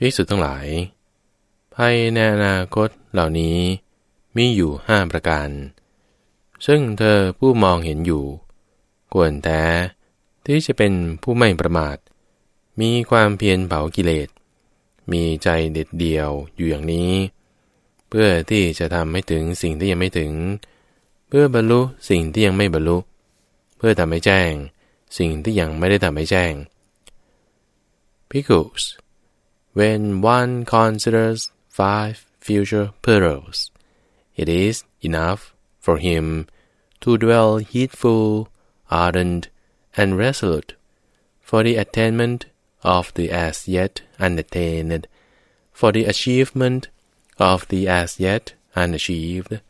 วิสุทธ์ทั้งหลายภายในอนาคตเหล่านี้มีอยู่ห้าประการ ซึ่งเธอผู้มองเห็นอยู่ควรแต่ที่จะเป็นผู้ไม่ประมาท มีความเพียรเผากิเลส มีใจเด็ดเดี่ยวอยู่อย่างนี้ เพื่อที่จะทำให้ถึงสิ่งที่ยังไม่ถึง เพื่อบรรลุสิ่งที่ยังไม่บรรลุ เพื่อทำให้แจ้ง สิ่งที่ยังไม่ได้ทำให้แจ้ง Because when one considers five future perils, it is enough for him to dwell heedful, ardent, and resolute for the attainment of the as yet unattained, for the achievement of the as yet unachieved,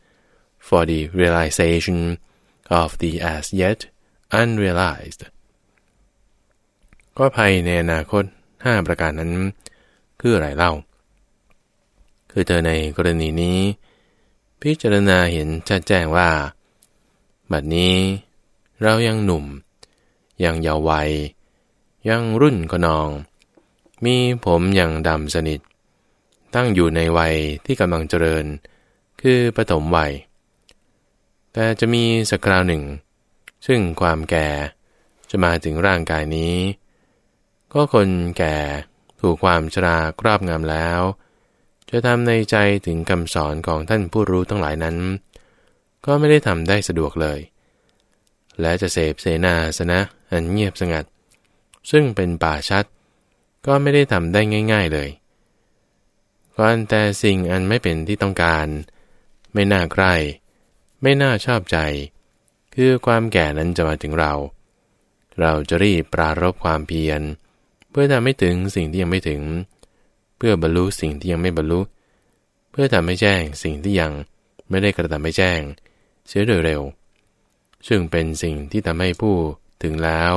for the realization of the as yet unrealized ก็ภัยในอนาคตห้าประการนั้น คืออะไรเล่า คือเธอในกรณีนี้ พิจารณาเห็นชัดแจ้งว่า บัดนี้ เรายังหนุ่ม ยังเยาว์วัย ยังรุ่นกนอง มีผมยังดำสนิท ตั้งอยู่ในวัยที่กำลังเจริญ คือปฐมวัย แต่จะมีสักคราวหนึ่ง ซึ่งความแก่จะมาถึงร่างกายนี้ ก็คนแก่ ถูกความชราครอบงำแล้ว จะทำในใจถึงคำสอนของท่านผู้รู้ทั้งหลายนั้น ก็ไม่ได้ทำได้สะดวกเลย และจะเสพเสนาสนะอันเงียบสงัด ซึ่งเป็นป่าชัด ก็ไม่ได้ทำได้ง่าย ๆเลยก่อนแต่สิ่งอันไม่เป็นที่ต้องการ ไม่น่าใกล้ไม่น่าชอบใจ คือความแก่นั้นจะมาถึงเรา เราจะรีบปรารบความเพียร พื่อทำให้ถึงสิ่งที่ยังไม่ถึง เพื่อบรรลุสิ่งที่ยังไม่บรรลุ เพื่อทำให้แจ้งสิ่งที่ยังไม่ได้กระทำให้แจ้ง เสียโดยเร็ว ซึ่งเป็นสิ่งที่ทำให้ผู้ถึงแล้ว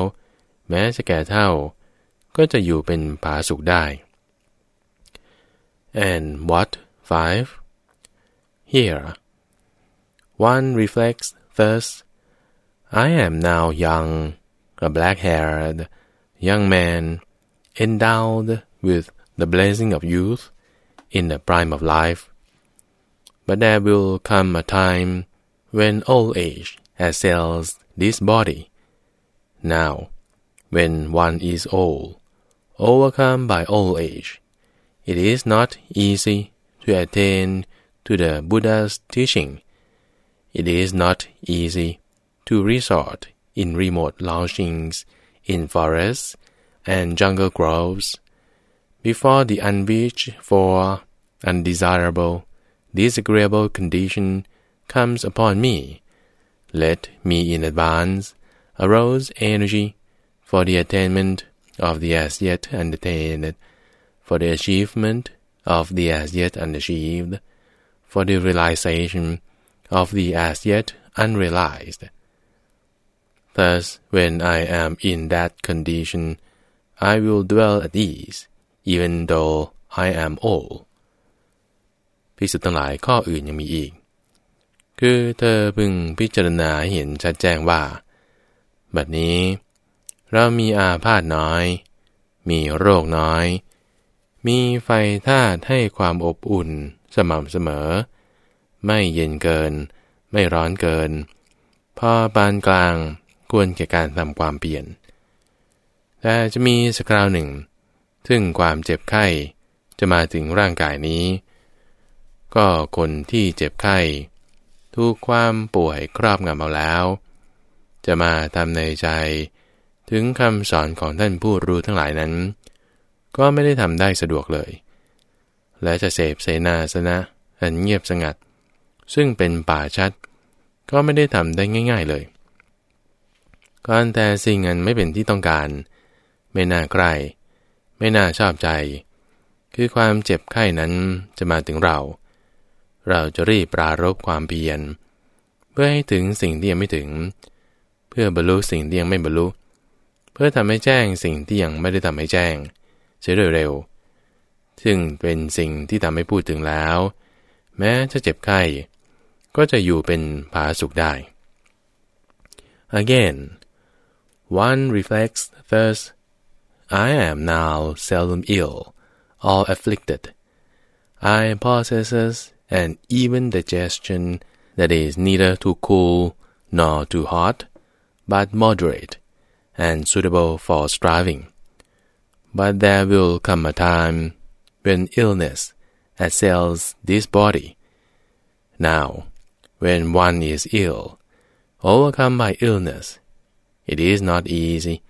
แม้จะแก่เท่า ก็จะอยู่เป็นผาสุขได้ and what five here one reflects thus I am now young a black-haired young man endowed with the blessing of youth in the prime of life but there will come a time when old age assails this body. Now, when one is old, overcome by old age, it is not easy to attain to the Buddha's teaching. It is not easy to resort in remote lodgings in forests and jungle groves before the unwished for, undesirable, disagreeable condition comes upon me. Let me in advance arouse energy for the attainment of the as yet unattained, for the achievement of the as yet unachieved, for the realization of the as yet unrealized. Thus, when I am in that condition, I will dwell at ease, even though I am old. พิสุทธ์ทั้งหลายข้ออื่นยังมีอีก คือเธอพึงพิจารณาเห็นชัดแจ้งว่า บัดนี้ เรามีอาพาธน้อย มีโรคน้อย มีไฟธาตุให้ความอบอุ่นสม่ำเสมอ ไม่เย็นเกิน ไม่ร้อนเกิน พอปานกลางควรแก่การทำความเปลี่ยน แต่จะมีสักคราวหนึ่ง ซึ่งความเจ็บไข้จะมาถึงร่างกายนี้ ก็คนที่เจ็บไข้ถูกความป่วยครอบงำเอาแล้ว จะมาทำในใจถึงคำสอนของท่านผู้รู้ทั้งหลายนั้น ก็ไม่ได้ทำได้สะดวกเลย และจะเสพเสนาสนะอันเงียบสงัด ซึ่งเป็นป่าชัด ก็ไม่ได้ทำได้ง่าย ๆเลยก่อนแต่สิ่งอันไม่เป็นที่ต้องการ ไม่น่าใกล้ไม่น่าชอบใจ คือความเจ็บไข้นั้นจะมาถึงเรา เราจะรีบปรารบความเพียรเพื่อให้ถึงสิ่งที่ยังไม่ถึง เพื่อบรรลุสิ่งที่ยังไม่บรรลุ เพื่อทำให้แจ้งสิ่งที่ยังไม่ได้ทำให้แจ้งเสียเร็วๆซึ่งเป็นสิ่งที่ทำให้พูดถึงแล้ว แม้จะเจ็บไข้ ก็จะอยู่เป็นผาสุขได้ Again, one reflects thus, I am now seldom ill, or afflicted. I possess an even digestion that is neither too cool nor too hot, but moderate and suitable for striving. But there will come a time when illness assails this body. Now, when one is ill, overcome by illness, it is not easy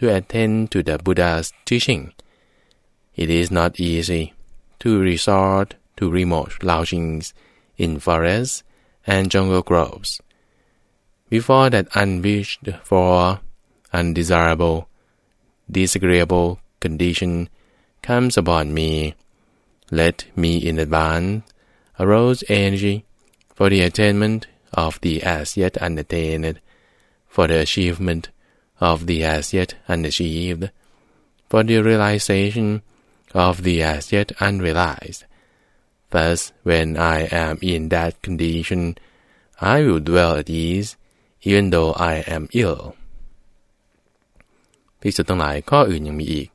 to attend to the Buddha's teaching. It is not easy to resort to remote lodgings in forests and jungle groves. Before that unwished for, undesirable, disagreeable condition comes upon me, let me in advance arouse energy for the attainment of the as yet unattained, for the achievement of the as yet unachieved, for the realization of the as yet unrealized. Thus, when I am in that condition, I will dwell at ease, even though I am ill. พิสุทั้งหลายข้ออื่นยังมีอีก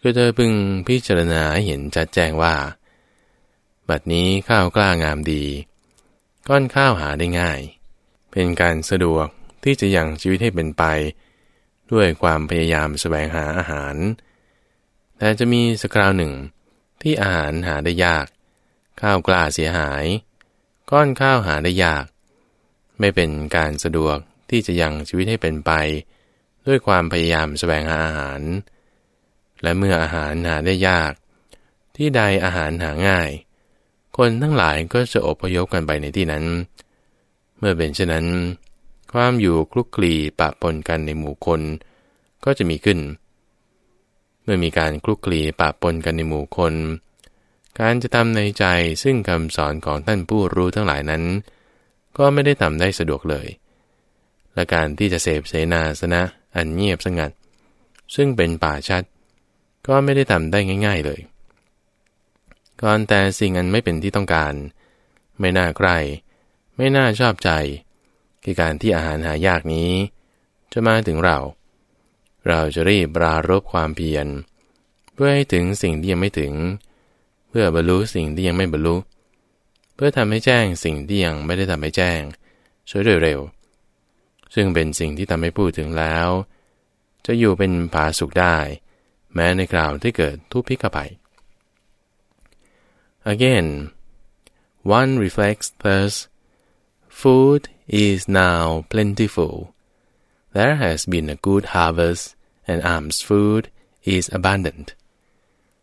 คือเธอพึงพิจารณาเห็นชัดแจ้งว่า บัดนี้ข้าวกล้างามดี ก้อนข้าวหาได้ง่าย เป็นการสะดวก ที่จะยังชีวิตให้เป็นไป ด้วยความพยายามแสวงหาอาหาร แต่จะมีสักคราวหนึ่ง ที่อาหารหาได้ยาก ข้าวกล้าเสียหาย ก้อนข้าวหาได้ยาก ไม่เป็นการสะดวกที่จะยังชีวิตให้เป็นไป ด้วยความพยายามแสวงหาอาหาร และเมื่ออาหารหาได้ยาก ที่ใดอาหารหาง่าย คนทั้งหลายก็จะอพยพกันไปในที่นั้น เมื่อเป็นเช่นนั้น ความอยู่คลุกคลีปะปนกันในหมู่คน ก็จะมีขึ้น เมื่อมีการคลุกคลีปะปนกันในหมู่คน การจะทำในใจซึ่งคำสอนของท่านผู้รู้ทั้งหลายนั้น ก็ไม่ได้ทำได้สะดวกเลย และการที่จะเสพเสนาสนะอันเงียบสงัด ซึ่งเป็นป่าชัด ก็ไม่ได้ทำได้ง่าย ๆเลยก่อนแต่สิ่งอันไม่เป็นที่ต้องการ ไม่น่าใคร ไม่น่าชอบใจ คือการที่อาหารหายากนี้ จะมาถึงเรา เราจะรีบปรารบความเพียร เพื่อให้ถึงสิ่งที่ยังไม่ถึง เพื่อบรรลุสิ่งที่ยังไม่บรรลุ เพื่อทำให้แจ้งสิ่งที่ยังไม่ได้ทำให้แจ้ง ช่วยโดยเร็ว ซึ่งเป็นสิ่งที่ทำให้พูดถึงแล้ว จะอยู่เป็นผาสุขได้ แม้ในคราวที่เกิดทุพพิกภัย Again one reflects thus food is now plentiful. There has been a good harvest, and alms food is abundant,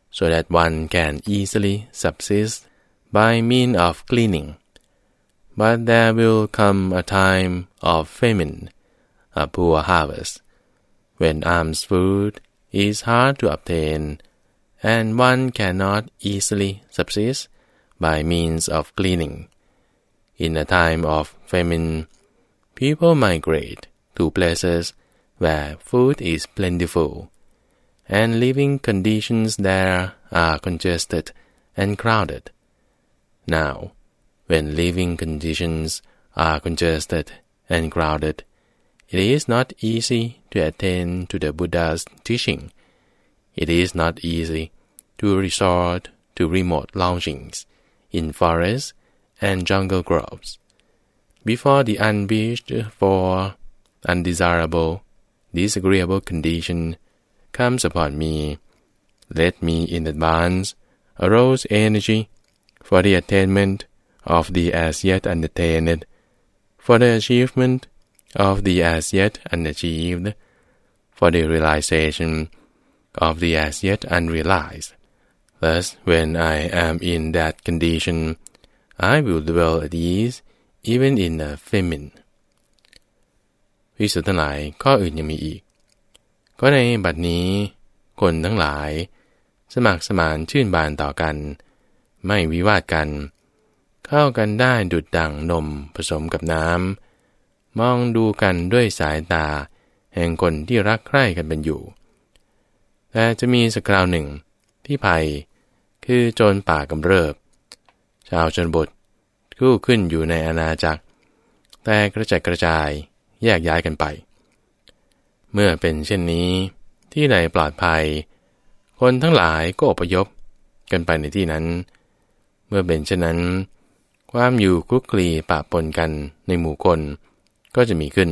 so that one can easily subsist by means of cleaning. But there will come a time of famine, a poor harvest, when alms food is hard to obtain, and one cannot easily subsist by means of cleaning. In a time of famine, people migrate to places where food is plentiful, and living conditions there are congested and crowded. Now, when living conditions are congested and crowded, it is not easy to attain to the Buddha's teaching. It is not easy to resort to remote lodgings in forests and jungle groves. Before the unwished for, undesirable, disagreeable condition comes upon me, let me in advance arouse energy for the attainment of the as yet unattained, for the achievement of the as yet unachieved, for the realization of the as yet unrealized. Thus, when I am in that condition, I will dwell at ease even in a famine วิสุทธ์ทั้งหลายข้ออื่นยังมีอีก ก็ในบัดนี้ คนทั้งหลาย สมัครสมานชื่นบานต่อกัน ไม่วิวาทกัน เข้ากันได้ดุดดังนมผสมกับน้ำมองดูกันด้วยสายตา แห่งคนที่รักใคร่กันเป็นอยู่ แต่จะมีสักคราวหนึ่งที่ภัย คือโจรป่ากำเริบ ชาวชนบทคู่ขึ้นอยู่ในอาณาจักร แต่กระจายกระจายแยกย้ายกันไป เมื่อเป็นเช่นนี้ ที่ใดปลอดภัยคคนทั้งหลายก็อพยพกันไปในที่นั้น เมื่อเป็นเช่นนั้น ความอยู่คลุกคลีปะปนกันในหมู่คนก็จะมีขึ้น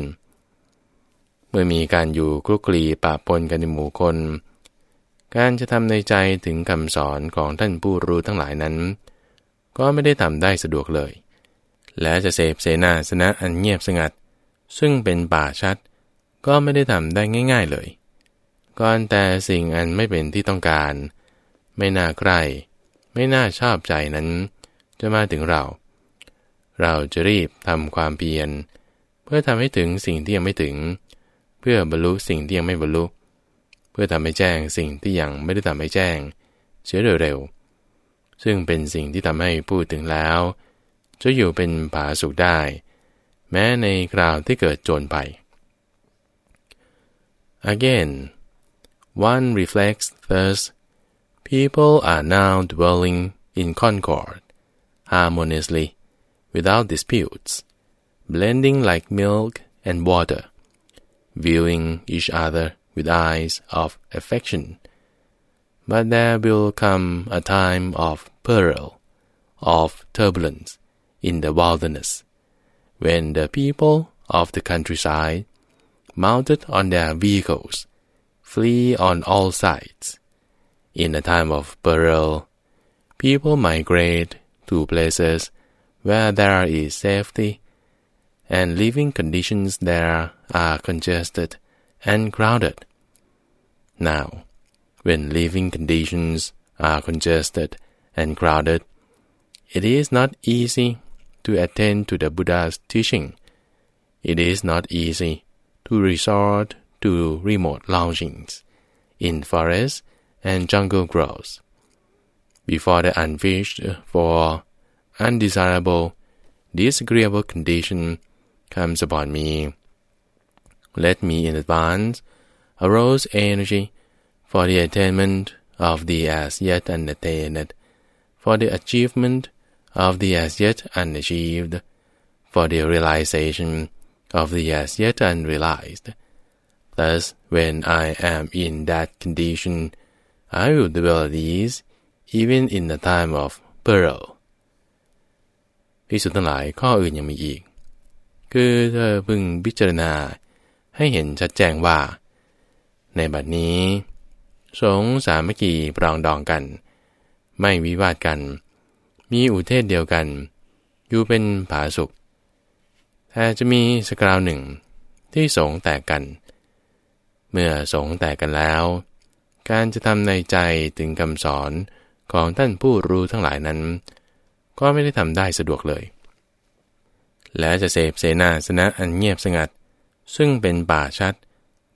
เมื่อมีการอยู่คลุกคลีปะปนกันในหมู่คน การจะทำในใจถึงคำสอนของท่านผู้รู้ทั้งหลายนั้น ก็ไม่ได้ทำได้สะดวกเลย และจะเสพเสนาสนะอันเงียบสงัด ซึ่งเป็นป่าชัด ก็ไม่ได้ทำได้ง่าย ๆเลยก่อนแต่สิ่งอันไม่เป็นที่ต้องการ ไม่น่าใกล้ไม่น่าชอบใจนั้น จะมาถึงเรา เราจะรีบทำความเพียร เพื่อทำให้ถึงสิ่งที่ยังไม่ถึง เพื่อบรรลุสิ่งที่ยังไม่บรรลุ เพื่อทำให้แจ้งสิ่งที่ยังไม่ได้ทำให้แจ้ง เสียเร็วๆ ซึ่งเป็นสิ่งที่ทำให้พูดถึงแล้ว จะอยู่เป็นผาสุขได้ แม้ในคราวที่เกิดโจรไป Again One reflects thus people are now dwelling in concord, harmoniously, without disputes, blending like milk and water, viewing each other with eyes of affection. But there will come a time of peril, of turbulence in the wilderness, when the people of the countryside, mounted on their vehicles, flee on all sides. In a time of peril, people migrate to places where there is safety, and living conditions there are congested and crowded. Now, when living conditions are congested and crowded, it is not easy to attend to the Buddha's teaching. It is not easy to resort to remote lodgings in forests and jungle groves. Before the unwished for undesirable, disagreeable condition comes upon me, let me in advance arouse energy for the attainment of the as yet unattained, for the achievement of the as yet unachieved, for the realization of the as yet unrealized, Thus, when I am in that condition, I will develop these even in the time of peril. พิสุทั้งหลายข้ออื่นยังมีอีก คือเธอพึงพิจารณาให้เห็นชัดแจ้งว่า ในบัดนี้ สงสามัคคีปรองดองกัน ไม่วิวาทกัน มีอุเทศเดียวกัน อยู่เป็นผาสุขแต่จะมีสกราวหนึ่งที่สงแตกกัน เมื่อสงแตกกันแล้ว การจะทำในใจถึงคำสอนของท่านผู้รู้ทั้งหลายนั้น ก็ไม่ได้ทำได้สะดวกเลย และจะเสพเสนาสนะอันเงียบสงัด ซึ่งเป็นป่าชัด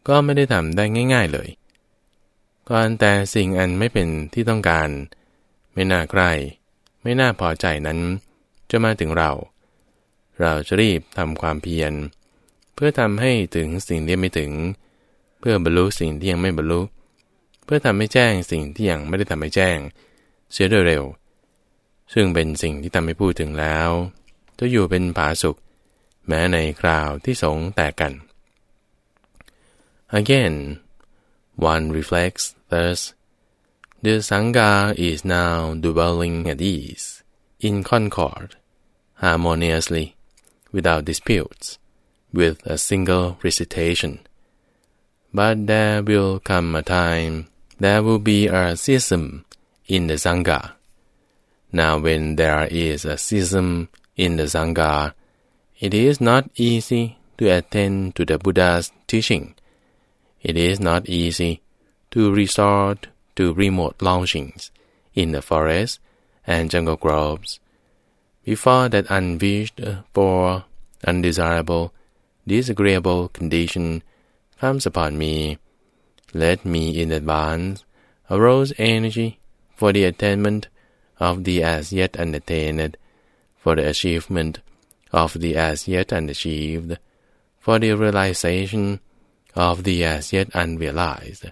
ก็ไม่ได้ทำได้ง่าย ๆเลย ก่อนแต่สิ่งอันไม่เป็นที่ต้องการ ไม่น่าใกล้ไม่น่าพอใจนั้น จะมาถึงเรา เราจะรีบทำความเพียร เพื่อทำให้ถึงสิ่งที่ไม่ถึง เพื่อบรรลุสิ่งที่ยังไม่บรรลุ เพื่อทำให้แจ้งสิ่งที่ยังไม่ได้ทำให้แจ้ง เสียโดยเร็ว ซึ่งเป็นสิ่งที่ทำให้พูดถึงแล้ว จะอยู่เป็นผาสุข แม้ในคราวที่สงแตกกัน Again one reflects thus the sangha is now dwelling at ease in concord harmoniously without disputes with a single recitation But there will come a time there will be a schism in the Sangha. Now when there is a schism in the Sangha, it is not easy to attend to the Buddha's teaching. It is not easy to resort to remote lodgings in the forest and jungle groves. Before that unwished for, undesirable, disagreeable condition comes upon me, let me in advance arouse energy for the attainment of the as yet unattained, for the achievement of the as yet unachieved, for the realization of the as yet unrealized.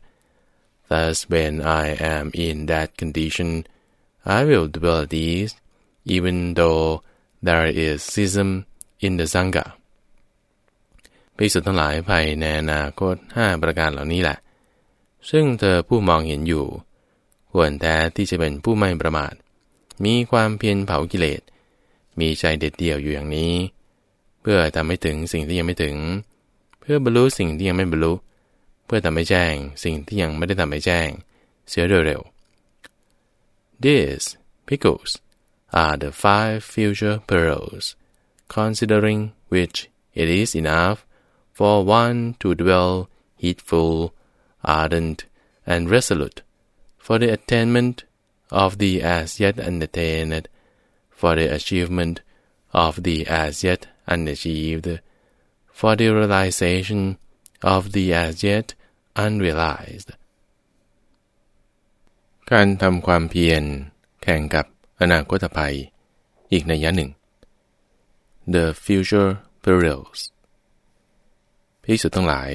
Thus, when I am in that condition, I will dwell these, even though there is schism in the Sangha. ภิกษุทั้งหลายภายในอนาคตห้าประการเหล่านี้แหละ ซึ่งเธอผู้มองเห็นอยู่ ควรแท้ที่จะเป็นผู้ไม่ประมาท มีความเพียรเผากิเลส มีใจเด็ดเดี่ยวอยู่อย่างนี้ เพื่อทำให้ถึงสิ่งที่ยังไม่ถึง เพื่อบรรลุสิ่งที่ยังไม่บรรลุ เพื่อทำให้แจ้งสิ่งที่ยังไม่ได้ทำให้แจ้ง เสียโดยเร็ว This, pickles, are the five future pearls, considering which it is enough for one to dwell heedful, ardent, and resolute, for the attainment of the as yet unattained, for the achievement of the as yet unachieved, For the realization of the as yet unrealized. การทำความเพียรแข่งกับอนาคตภัย อีกในยะหนึ่ง The future perils พิสุทั้งหลาย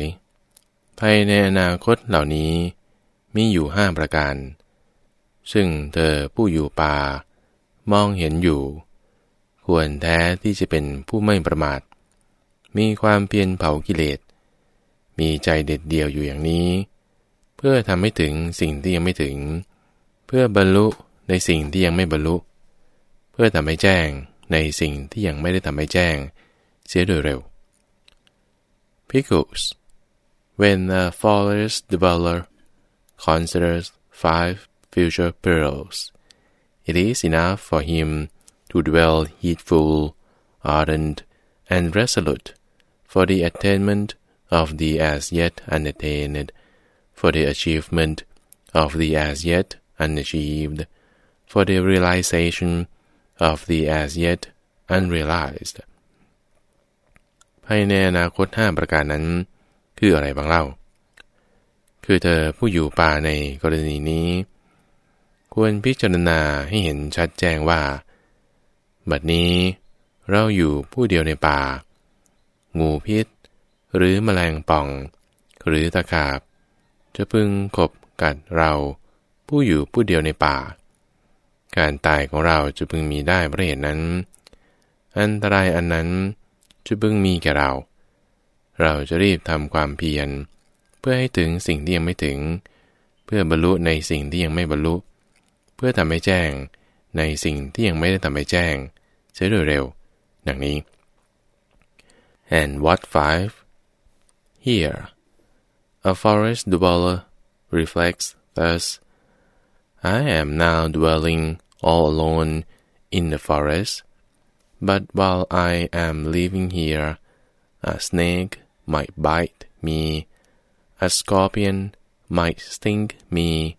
ภายในอนาคตเหล่านี้ มีอยู่ห้าประการ ซึ่งเธอผู้อยู่ป่า มองเห็นอยู่ ควรแท้ที่จะเป็นผู้ไม่ประมาท มีความเพียรเผากิเลส มีใจเด็ดเดี่ยวอยู่อย่างนี้ เพื่อทำให้ถึงสิ่งที่ยังไม่ถึง เพื่อบรรลุในสิ่งที่ยังไม่บรรลุ เพื่อทำให้แจ้งในสิ่งที่ยังไม่ได้ทำให้แจ้ง เสียโดยเร็ว Pickles When a forest dweller considers five future perils, it is enough for him to dwell heedful, ardent, and resolute, for the attainment of the as yet unattained, for the achievement of the as yet unachieved, for the realization of the as yet unrealized. ภายในอนาคตห้าประการนั้น คืออะไรบ้างเล่า คือเธอผู้อยู่ป่าในกรณีนี้ ควรพิจารณาให้เห็นชัดแจ้งว่า บัดนี้เราอยู่ผู้เดียวในป่า งูพิษ หรือแมลงป่อง หรือตะขาบ จะพึงขบกัดเราผู้อยู่ผู้เดียวในป่า การตายของเราจะพึงมีได้เพราะเหตุนั้น อันตรายอันนั้นจะพึงมีแก่เรา เราจะรีบทำความเพียร เพื่อให้ถึงสิ่งที่ยังไม่ถึง เพื่อบรรลุในสิ่งที่ยังไม่บรรลุ เพื่อทำให้แจ้งในสิ่งที่ยังไม่ได้ทำให้แจ้งเสียโดยเร็ว ดังนี้ and what five? Here. A forest dweller reflects thus I am now dwelling all alone in the forest But while I am living here, a snake might bite me, a scorpion might sting me,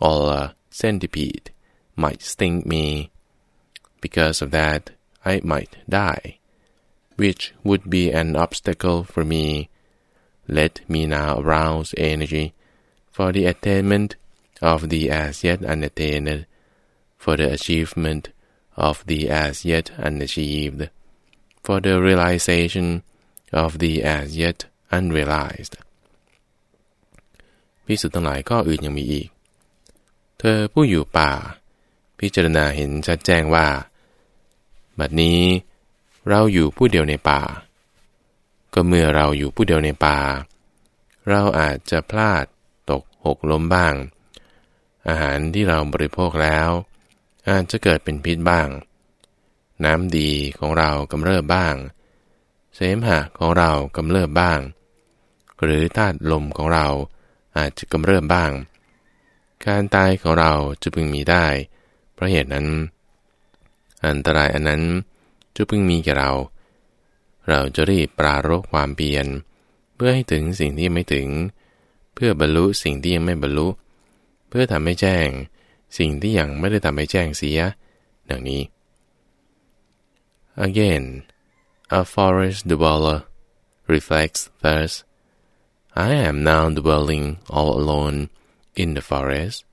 or a centipede might sting me. Because of that, I might die, which would be an obstacle for me. Let me now arouse energy for the attainment of the as yet unattained, for the achievement of the as yet unachieved, for the realization of the as yet unrealized พิสุทธ์ทั้งหลายข้ออื่นยังมีอีก เธอผู้อยู่ป่า พิจารณาเห็นชัดแจ้งว่า บัดนี้ เราอยู่ผู้เดียวในป่า ก็เมื่อเราอยู่ผู้เดียวในป่า เราอาจจะพลาดตกหกล้มบ้าง อาหารที่เราบริโภคแล้ว อาจจะเกิดเป็นพิษบ้าง น้ำดีของเรากำเริบบ้าง เสมหะของเรากำเริบบ้าง หรือธาตุลมของเราอาจจะกำเริบบ้าง การตายของเราจะพึงมีได้ เพราะเหตุนั้น อันตรายอันนั้น จะพึงมีแก่เรา เราจะรีบปรารบความเปลี่ยนเพื่อให้ถึงสิ่งที่ยังไม่ถึง เพื่อบรรลุสิ่งที่ยังไม่บรรลุ เพื่อทำให้แจ้ง สิ่งที่ยังไม่ได้ทำให้แจ้งเสีย ดังนี้ Again, a forest dweller reflects thus: I am now dwelling all alone in the forest,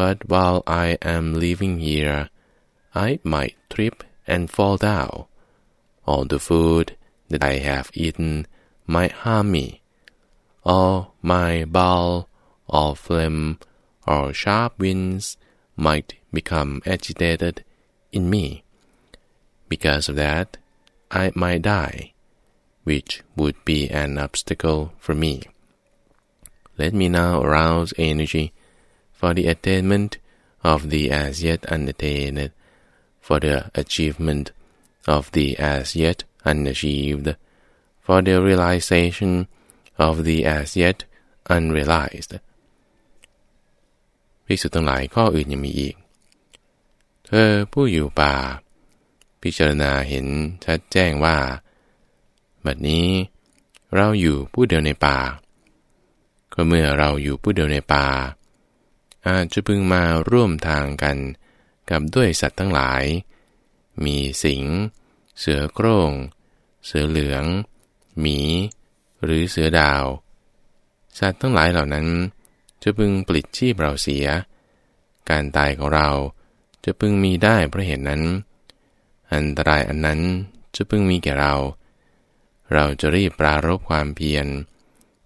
but while I am living here, I might trip and fall down. All the food that I have eaten might harm me, or my bowel, or phlegm, or sharp winds might become agitated in me. Because of that, I might die which would be an obstacle for me. Let me now arouse energy for the attainment of the as yet unattained, for the achievement of the as yet unachieved, for the realization of the as yet unrealized พิสุทั้งหลายข้ออื่นยังมีอีก เธอผู้อยู่ป่า พิจารณาเห็นชัดแจ้งว่า บัดนี้ เราอยู่ผู้เดียวในป่า ก็เมื่อเราอยู่ผู้เดียวในป่า อาจจะพึงมาร่วมทางกัน กับด้วยสัตว์ทั้งหลาย มีสิง เสือโคร่ง เสือเหลือง หมี หรือเสือดาว สัตว์ทั้งหลายเหล่านั้น จะพึงปลิดชีพเราเสีย การตายของเราจะพึงมีได้เพราะเหตุนั้น อันตรายอันนั้นจะพึงมีแก่เรา เราจะรีบปรารบความเพียร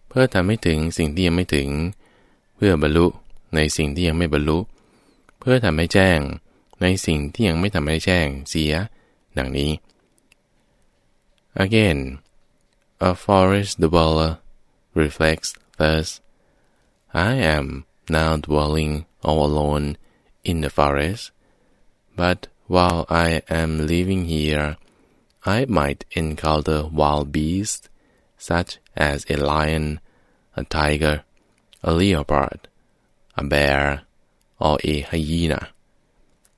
เพื่อทำให้ถึงสิ่งที่ยังไม่ถึง เพื่อบรรลุในสิ่งที่ยังไม่บรรลุ เพื่อทำให้แจ้ง ในสิ่งที่ยังไม่ทำให้แจ้งเสีย ดังนี้ Again a forest dweller reflects thus I am now dwelling all alone in the forest but while I am living here I might encounter wild beasts such as a lion, a tiger, a leopard, a bear, or a hyena,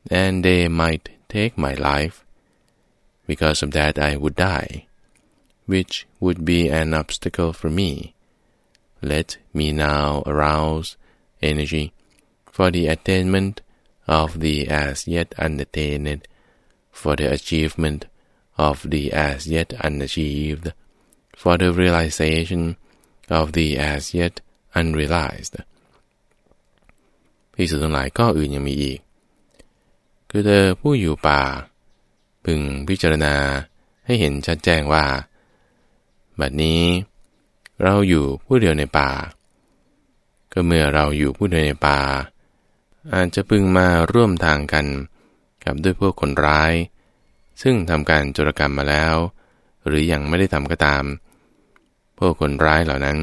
and they might take my life. Because of that I would die, which would be an obstacle for me. Let me now arouse energy for the attainment of the as yet unattained, for the achievement of the as yet unachieved, for the realization of the as yet unrealized พิสุทั้งหลายก็อื่นยังมีอีก คือเธอผู้อยู่ป่า พึงพิจารณาให้เห็นชัดแจ้งว่า บัดนี้ เราอยู่ผู้เดียวในป่า ก็เมื่อเราอยู่ผู้เดียวในป่า อาจจะพึงมาร่วมทางกันกับด้วยพวกคนร้าย ซึ่งทำการจุรกรรมมาแล้ว หรืออยังไม่ได้ทำก็ตาม พวกคนร้ายเหล่านั้น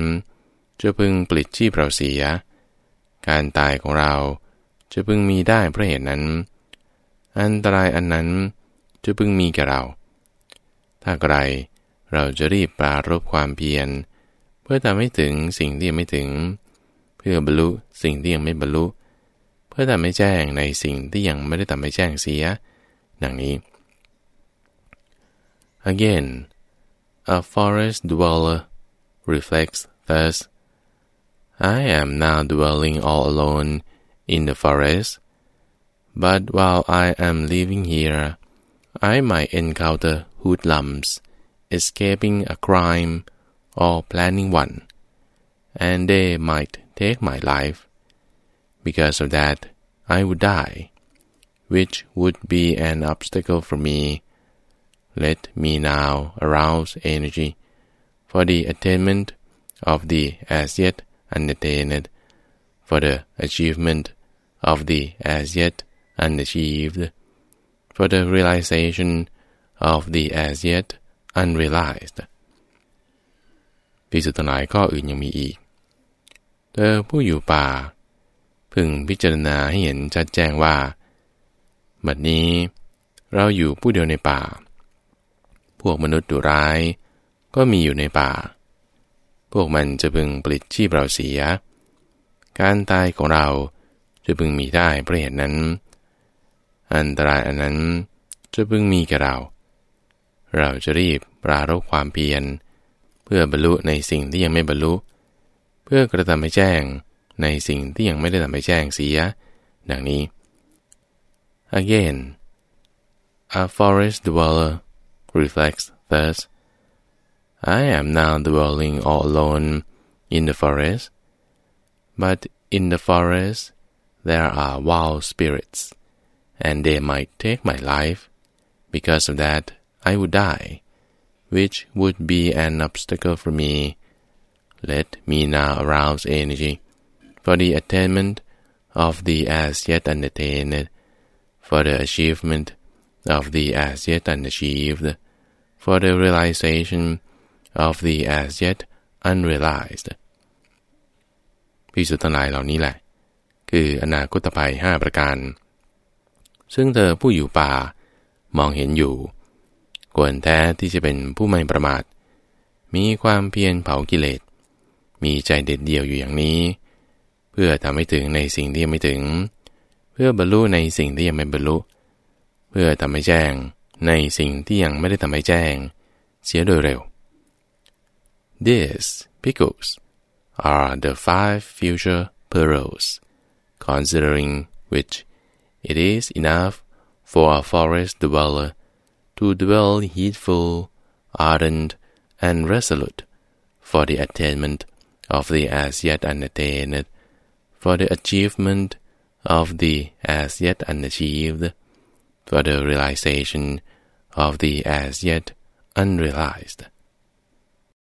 จะพึงปลิดชีพเราเสีย การตายของเราจะพึงมีได้เพราะเหตุนั้น อันตรายอันนั้นจะพึงมีแก่เรา ถ้าไกลเราจะรีบปรารบความเพียร เพื่อทำให้ถึงสิ่งที่ยังไม่ถึง เพื่อบรรลุสิ่งที่ยังไม่บรรลุ เพื่อทำให้แจ้งในสิ่งที่ยังไม่ได้ทำให้แจ้งเสีย ดังนี้ Again, a forest dweller reflects thus I am now dwelling all alone in the forest, but while I am living here, I might encounter hoodlums escaping a crime or planning one, and they might take my life. Because of that, I would die, which would be an obstacle for me let me now arouse energy for the attainment of the as yet unattained, for the achievement of the as yet unachieved, for the realization of the as yet unrealized พิสุทธิ์หลายข้ออื่นยังมีอีก เธอผู้อยู่ป่า พึงพิจารณาให้เห็นชัดแจ้งว่า บัดนี้เราอยู่ผู้เดียวในป่า พวกมนุษย์ดุร้าย ก็มีอยู่ในป่า พวกมันจะพึงปลิดชีพเราเสีย การตายของเราจะพึงมีได้เพราะเหตุนั้น อันตรายอันนั้นจะพึงมีแก่เรา เราจะรีบปรารบความเพียร เพื่อบรรลุในสิ่งที่ยังไม่บรรลุ เพื่อกระทำให้แจ้งในสิ่งที่ยังไม่ได้ทำให้แจ้งเสีย ดังนี้ again a forest dweller reflects thus I am now dwelling all alone in the forest, but in the forest there are wild spirits, and they might take my life. Because of that, I would die, which would be an obstacle for me. Let me now arouse energy for the attainment of the as yet unattained, for the achievement of the as yet unachieved, for the realization of the as yet unrealized พิสุทธิ์ทั้งหลายเหล่านี้แหละ คืออนาคตภัยห้าประการ ซึ่งเธอผู้อยู่ป่ามองเห็นอยู่ควรแท้ที่จะเป็นผู้ไม่ประมาท มีความเพียรเผากิเลส มีใจเด็ดเดี่ยวอยู่อย่างนี้ เพื่อทำให้ถึงในสิ่งที่ยังไม่ถึง เพื่อบรรลุในสิ่งที่ยังไม่บรรลุ เพื่อทำให้แจ้งในสิ่งที่ยังไม่ได้ทำให้แจ้ง เสียโดยเร็ว This, because are the five future perils, considering which it is enough for a forest dweller to dwell heedful, ardent, and resolute for the attainment of the as yet unattained, for the achievement of the as yet unachieved, for the realization of the as yet unrealized.